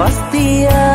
pastia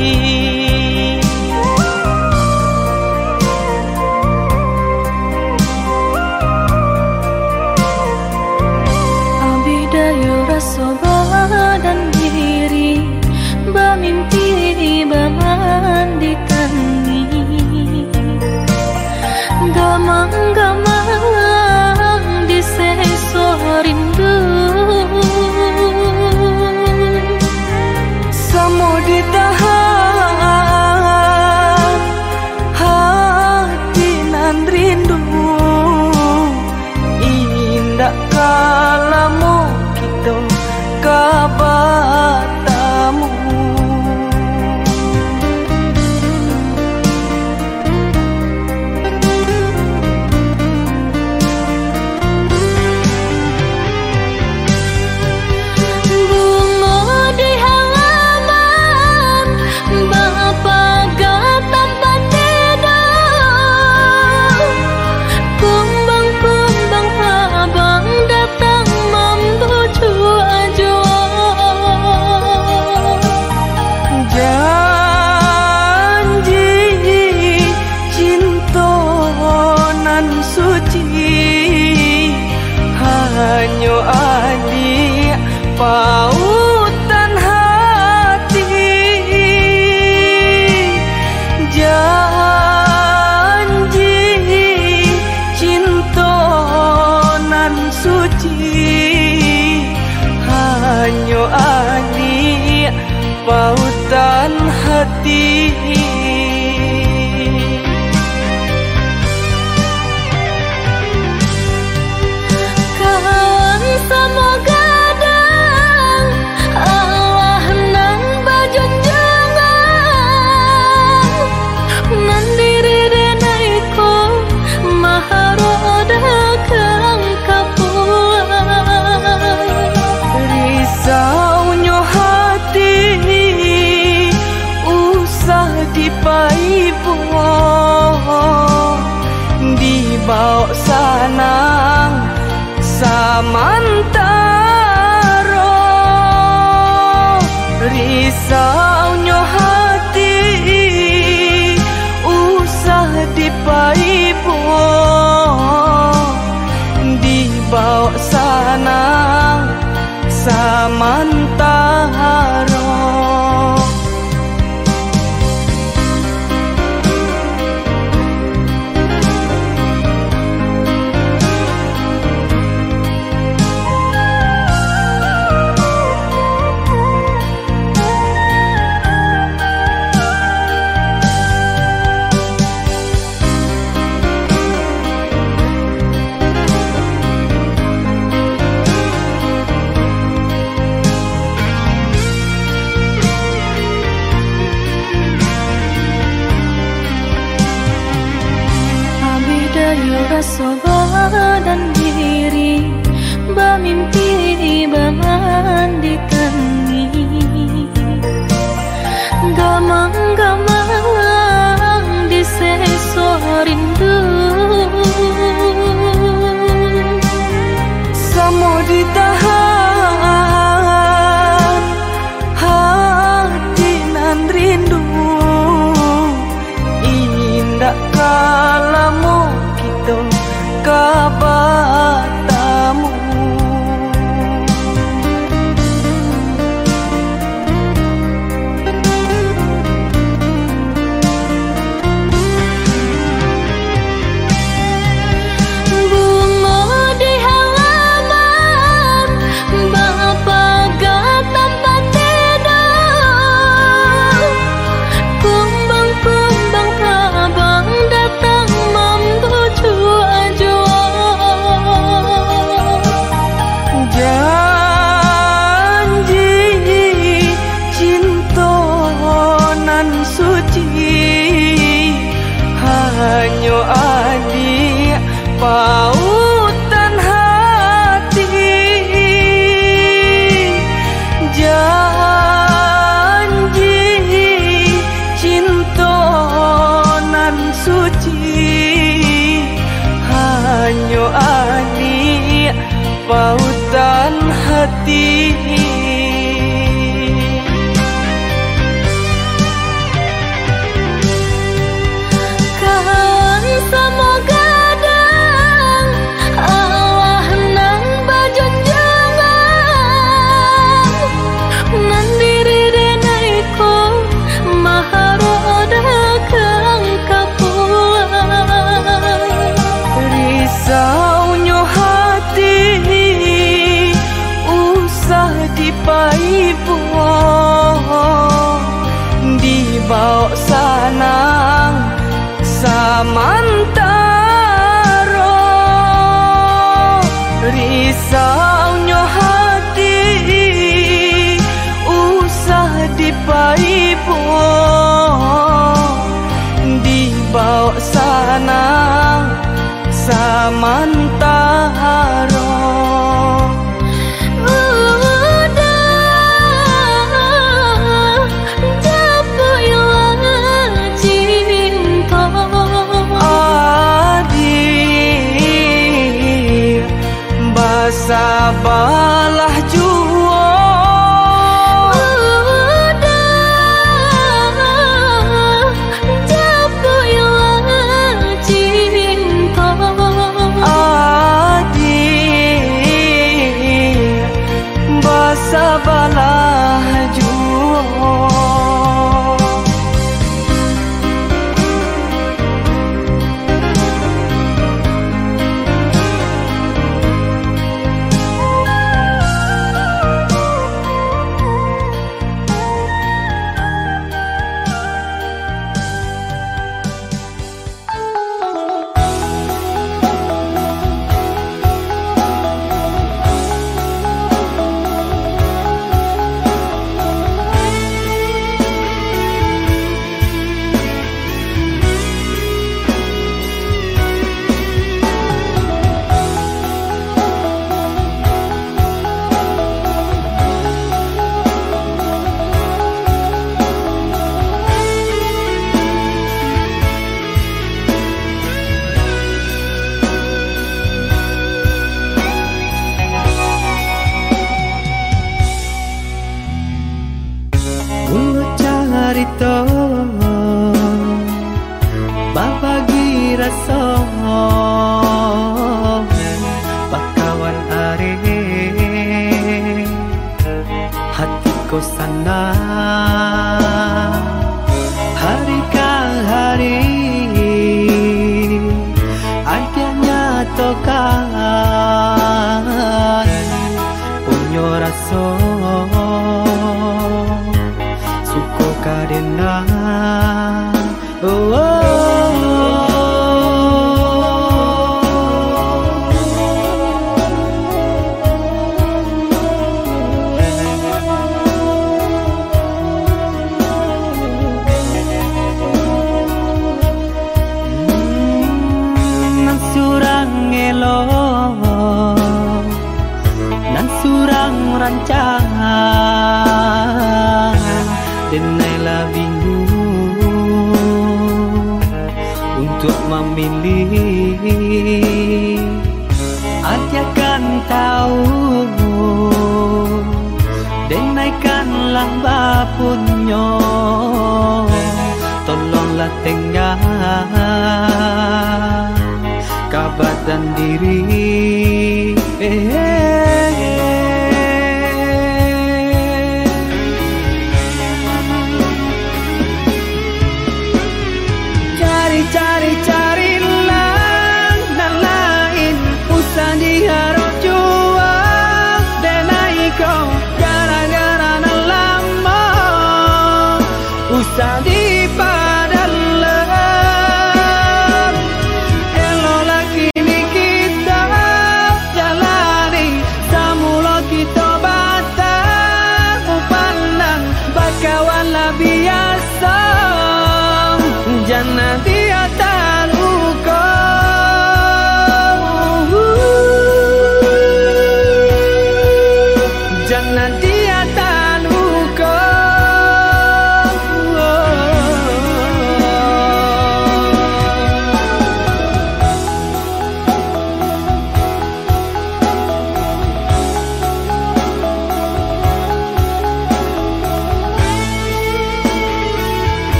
see.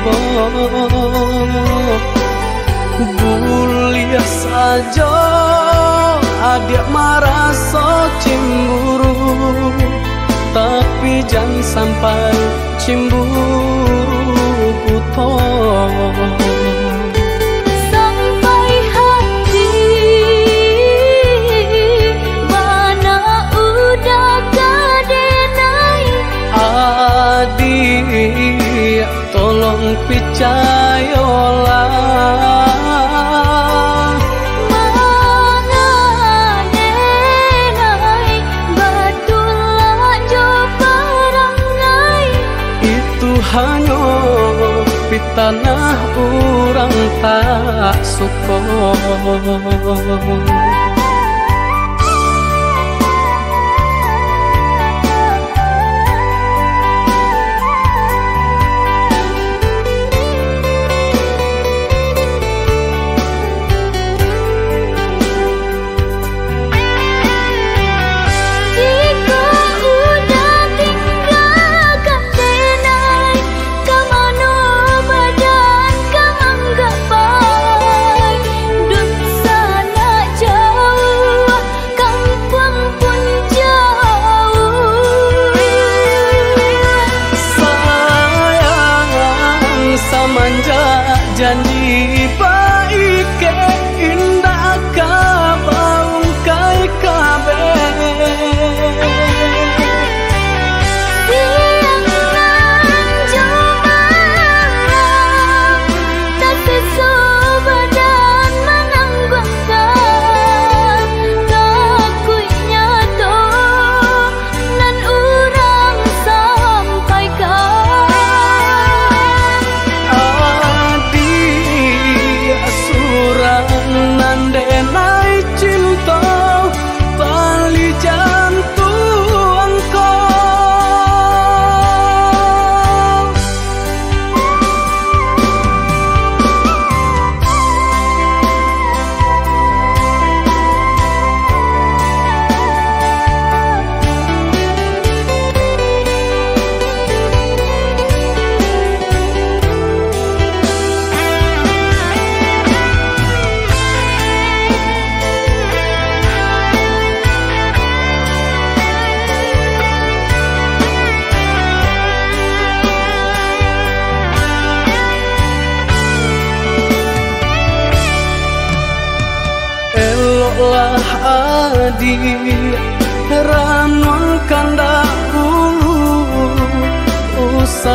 Tiba Bulia saja adik marah so cemburu. Tapi jangan sampai cemburu sukoh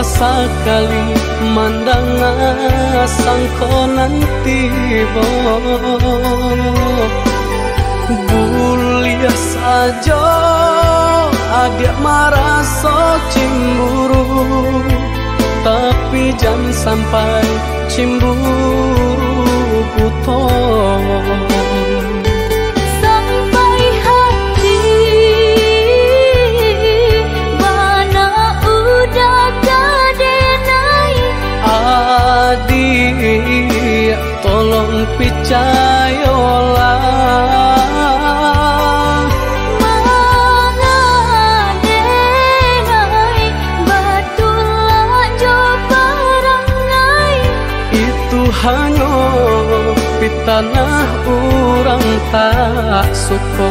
usah sekali mandang sangko nanti bo. Bulia saja adik marah so cemburu Tapi jangan sampai cemburu butuh tanah urang tak suko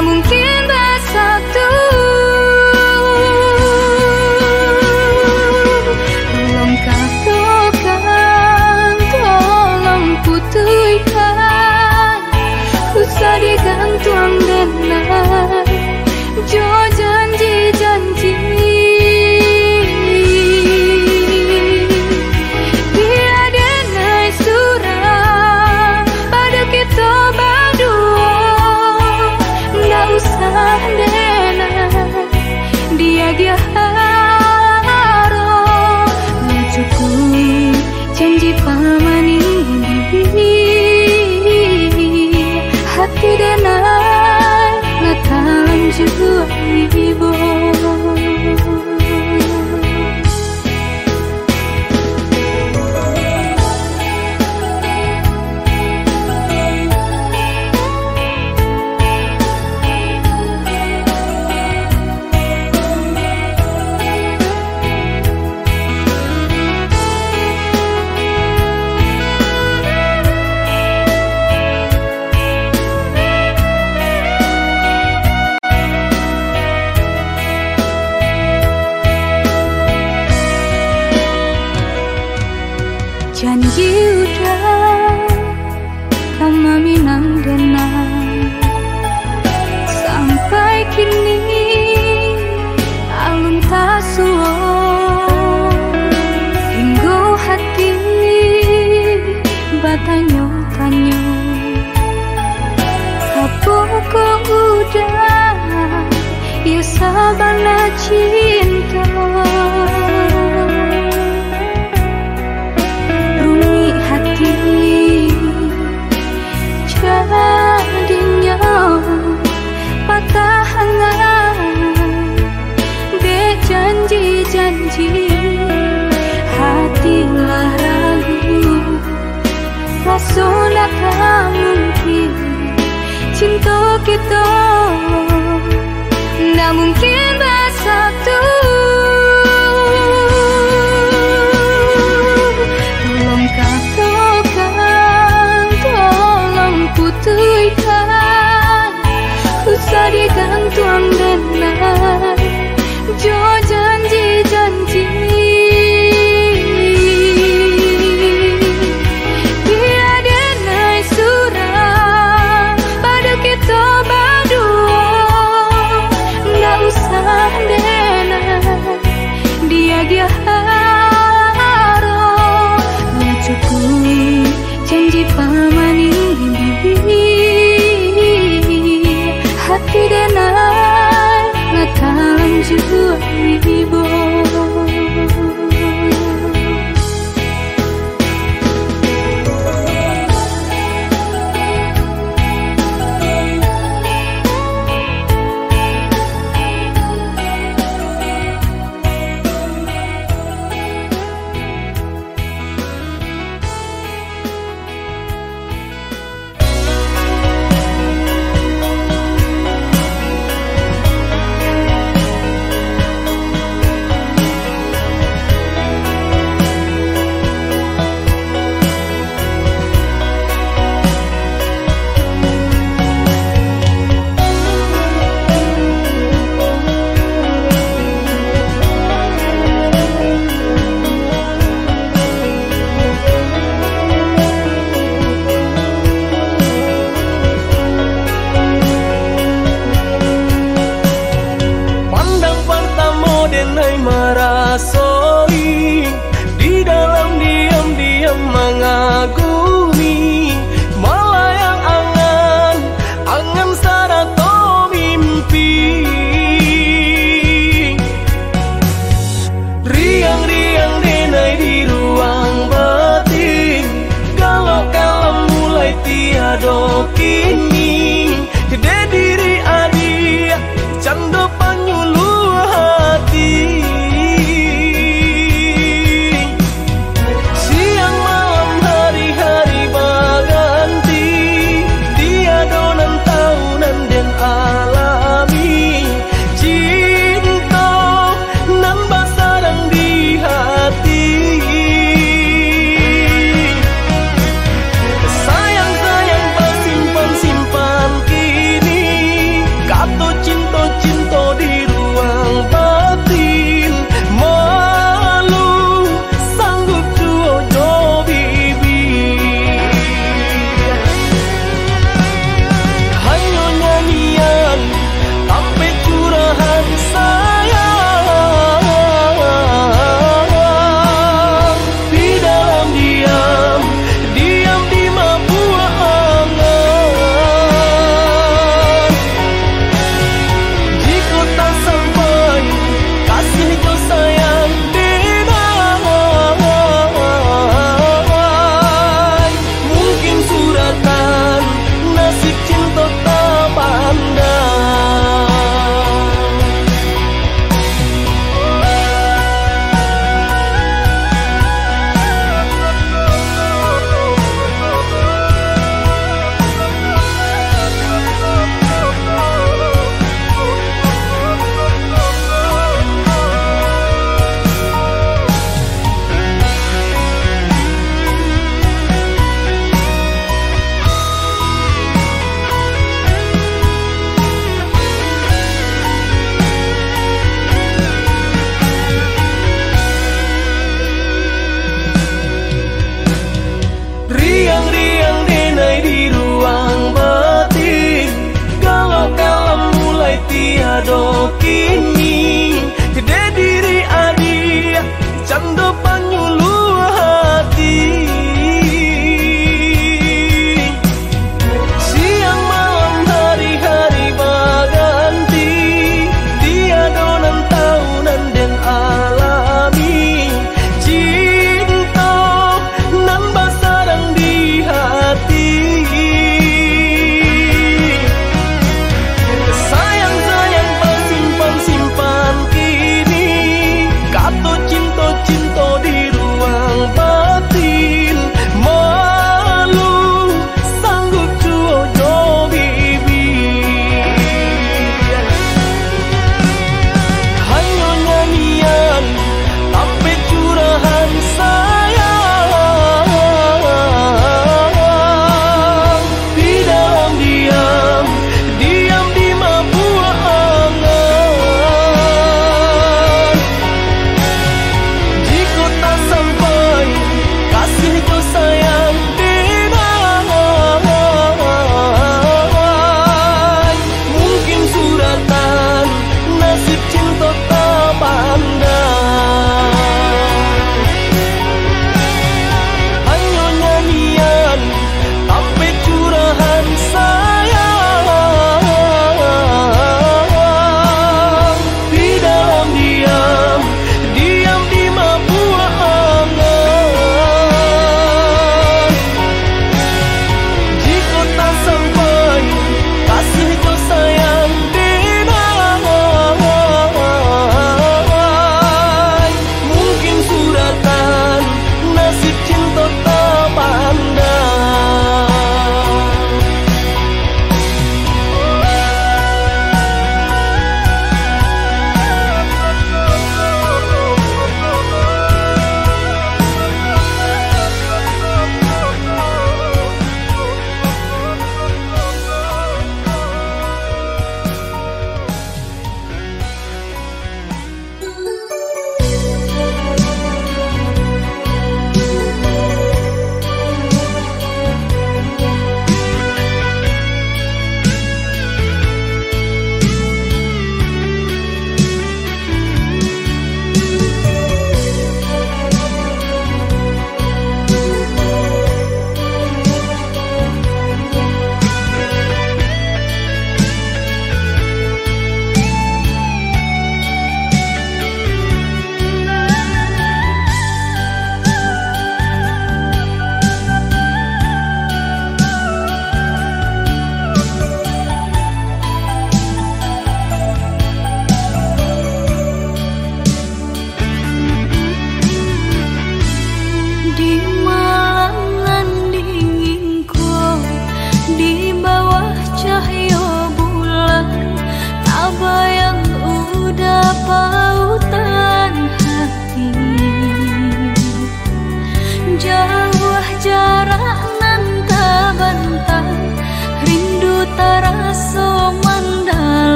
mungkin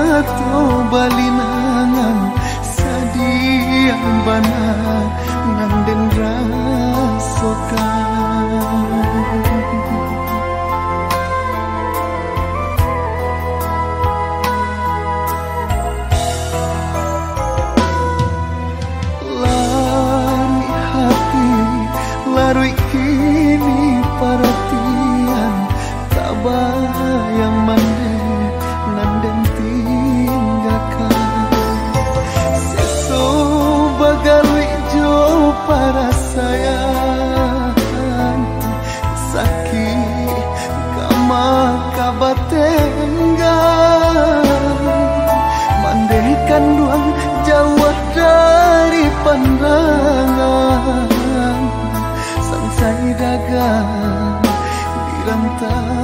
Yamato balinangan sadia bana nanden rasokan cantar.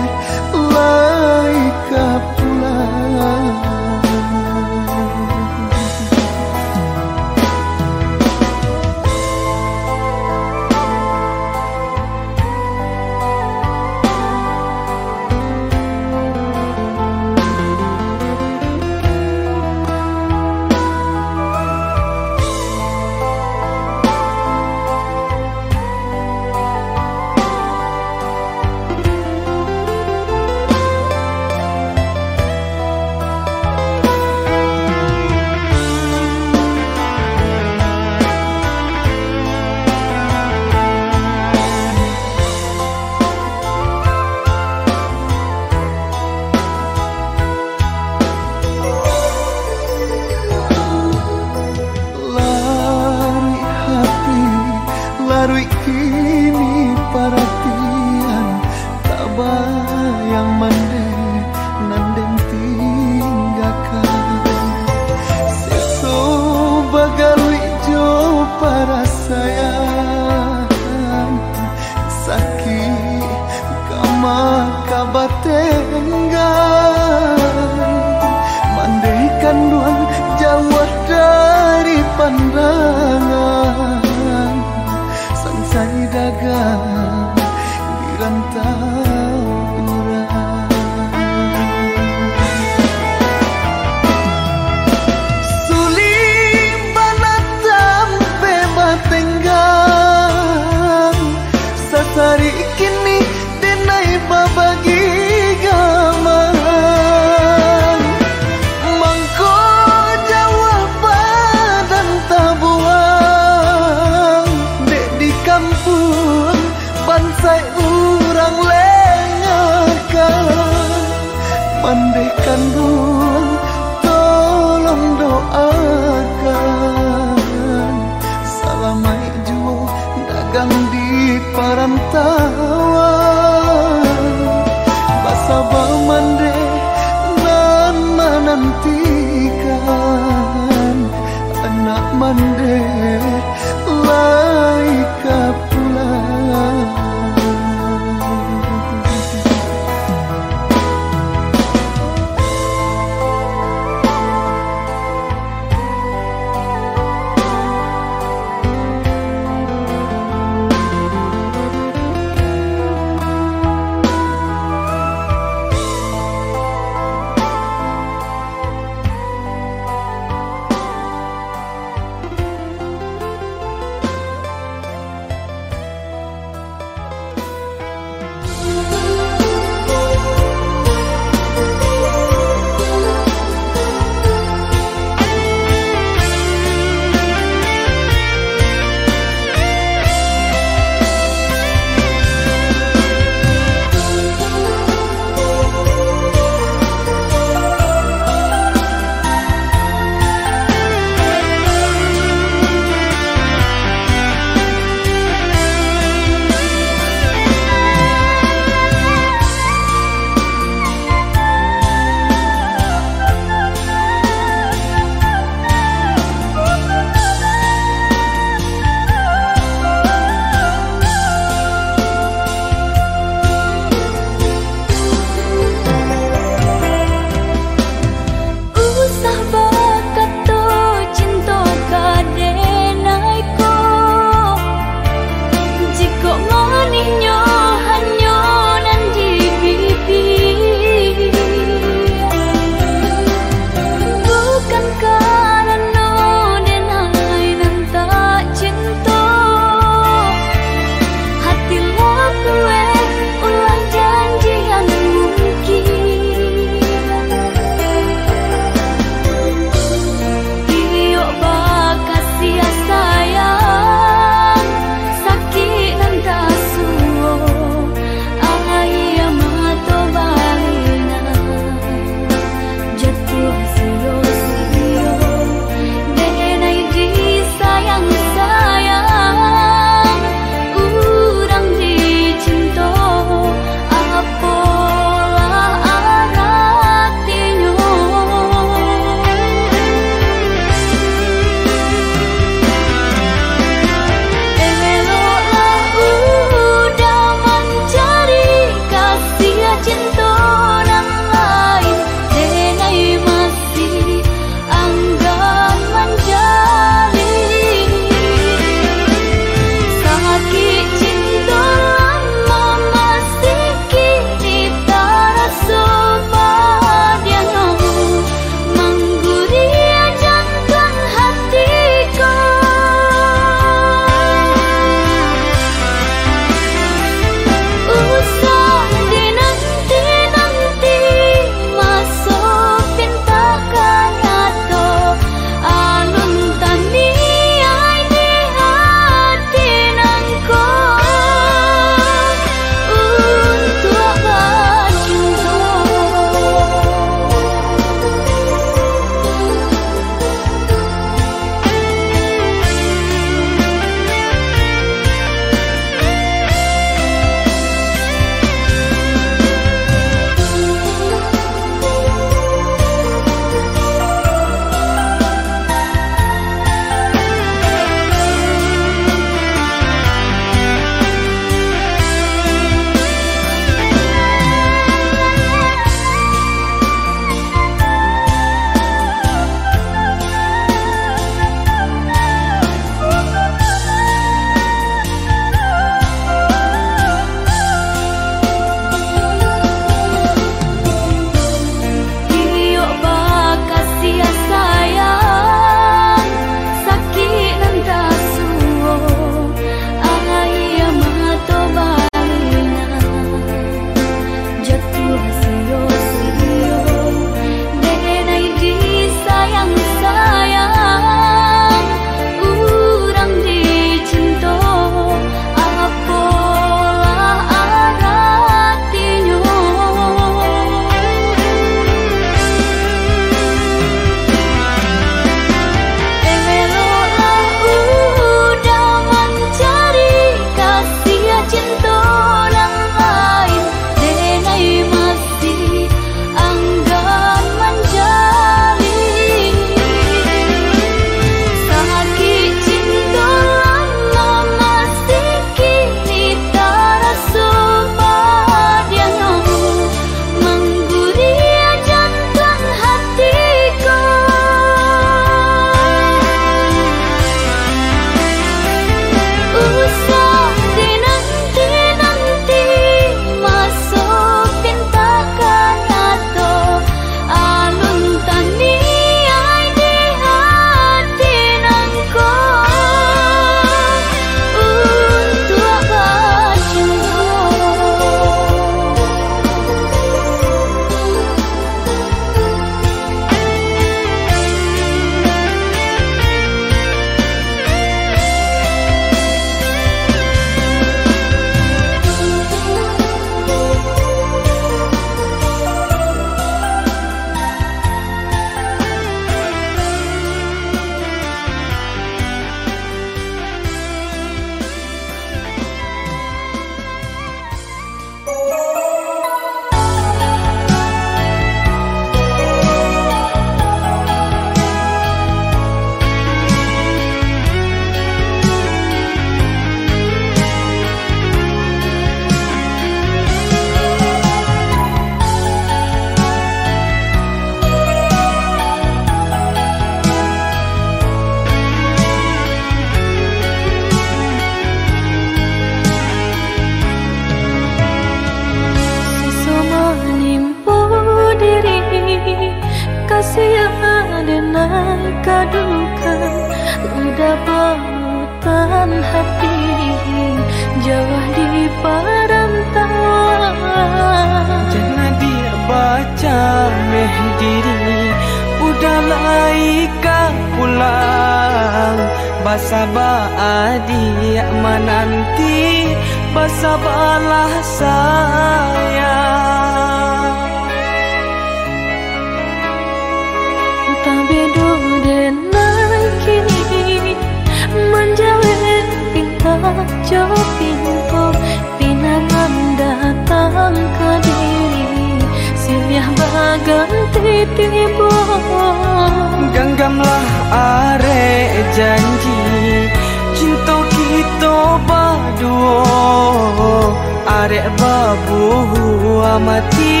Arek babu amati.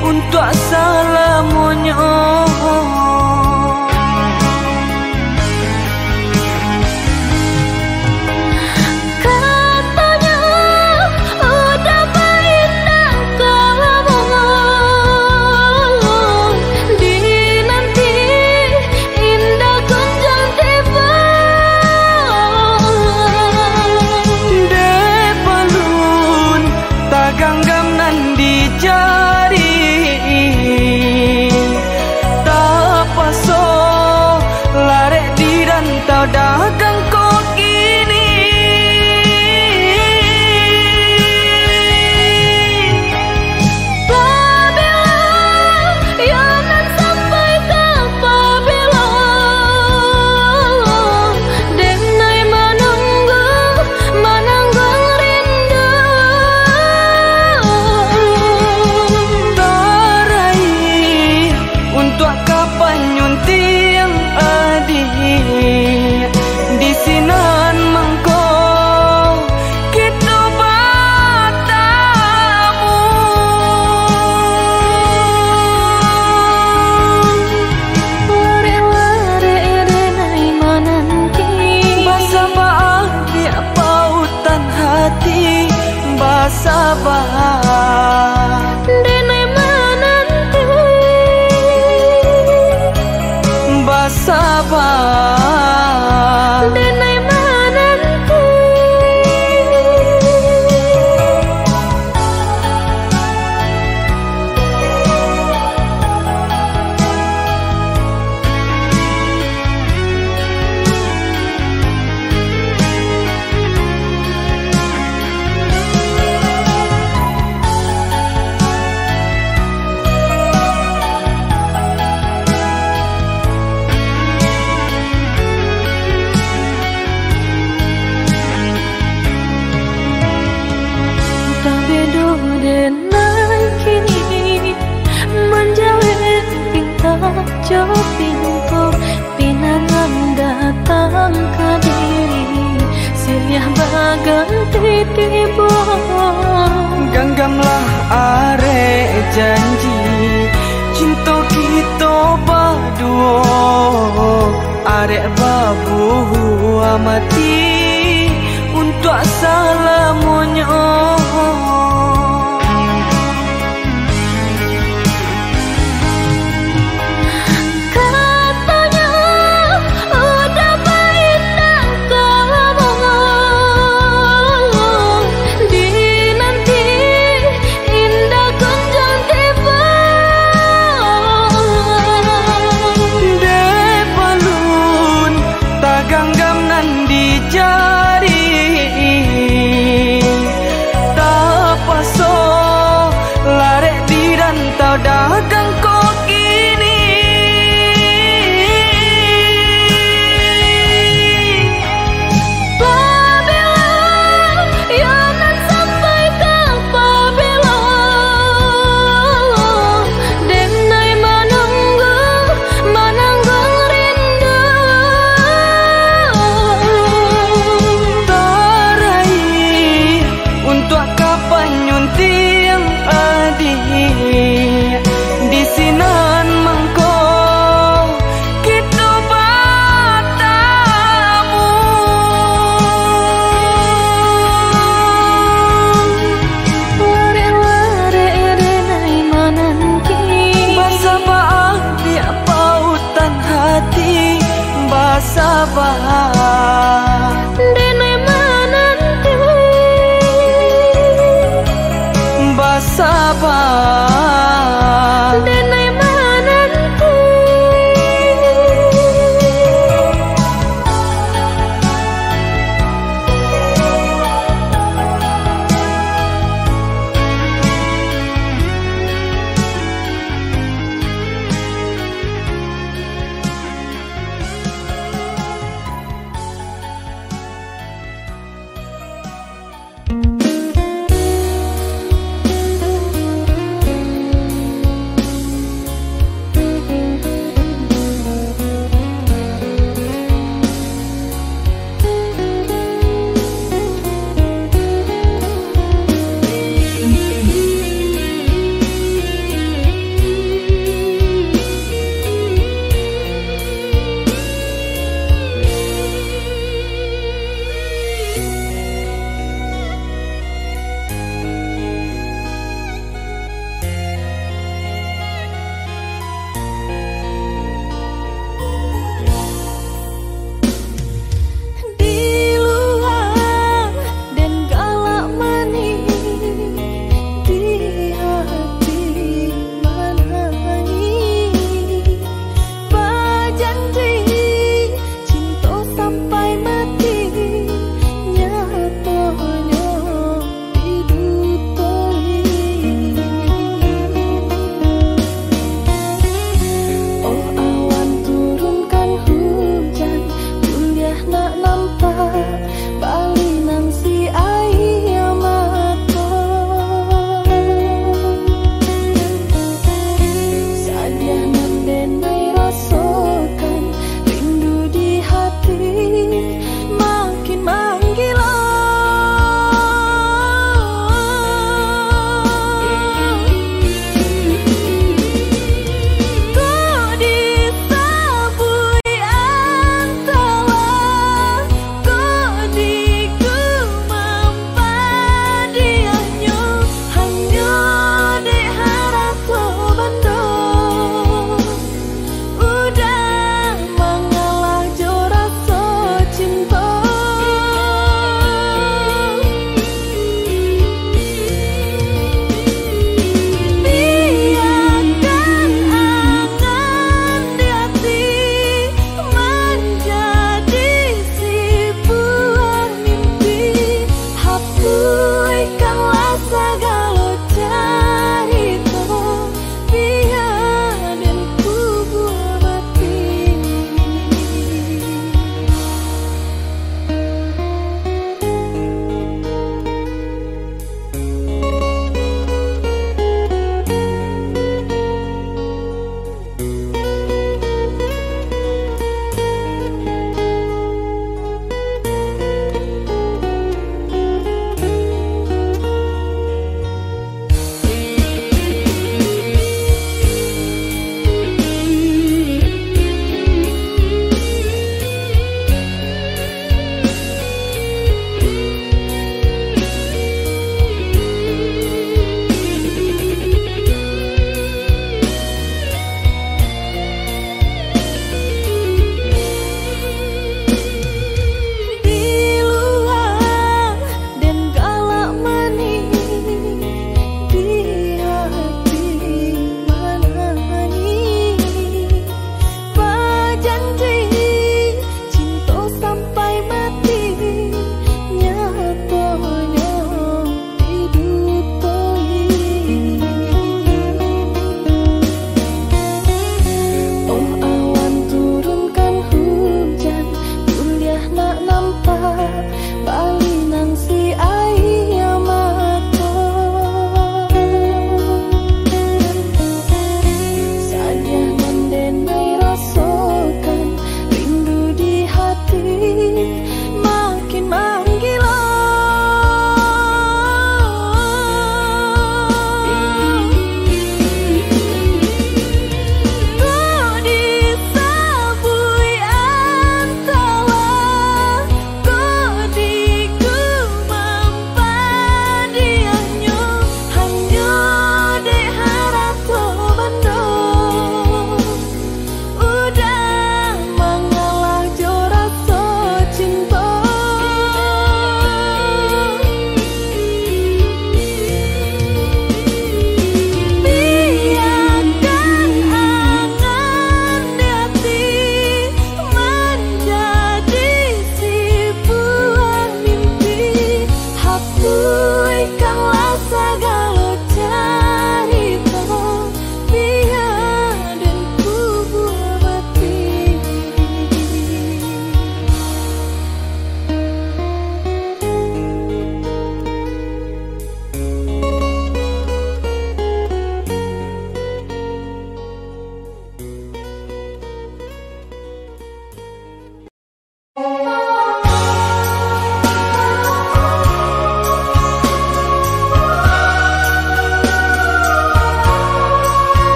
Untuk salamonyo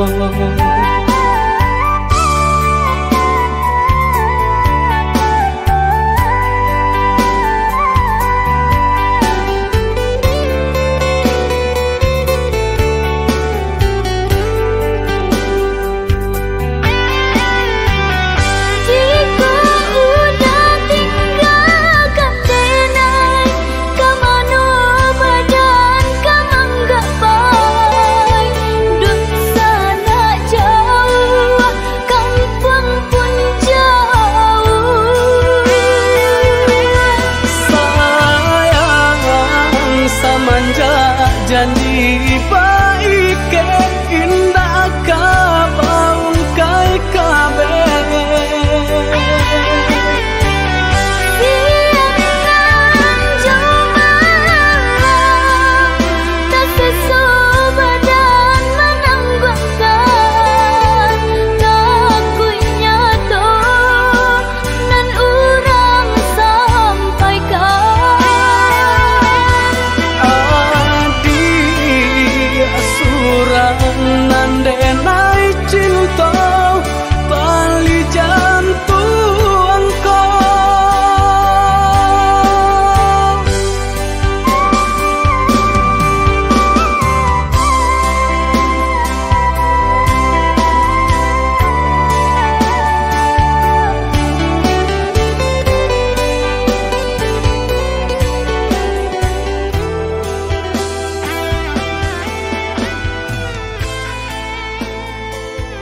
我。